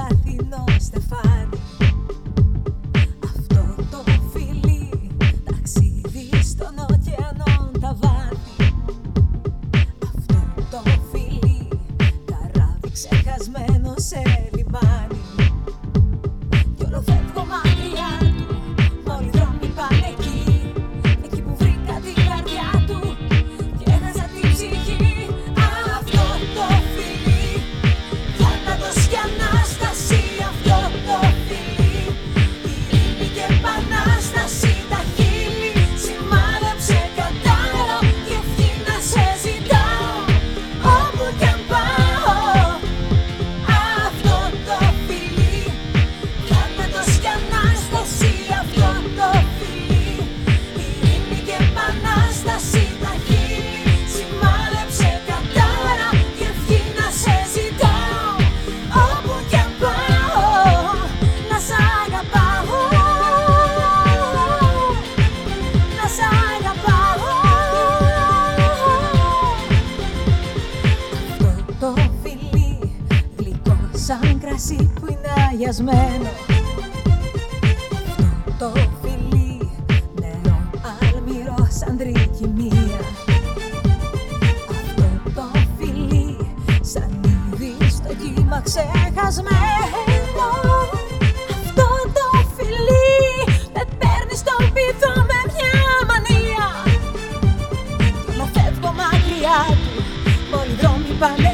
αγκάθινο στεφάνι Αυτό το φιλί ταξίδι στον ωκεανό τα βάθη Αυτό το φιλί καράβι ξεχασμένο σε λιμάνι. που είναι αγιασμένο. Αυτό το φιλί νερό αλμυρό σαν τρικυμία Αυτό το φιλί σαν ήδη στο κύμα ξεχασμένο. Αυτό το φιλί με παίρνει στο πίθο με μια μανία. Κι όλα φεύγω μακριά του, μόνοι δρόμοι πάνε.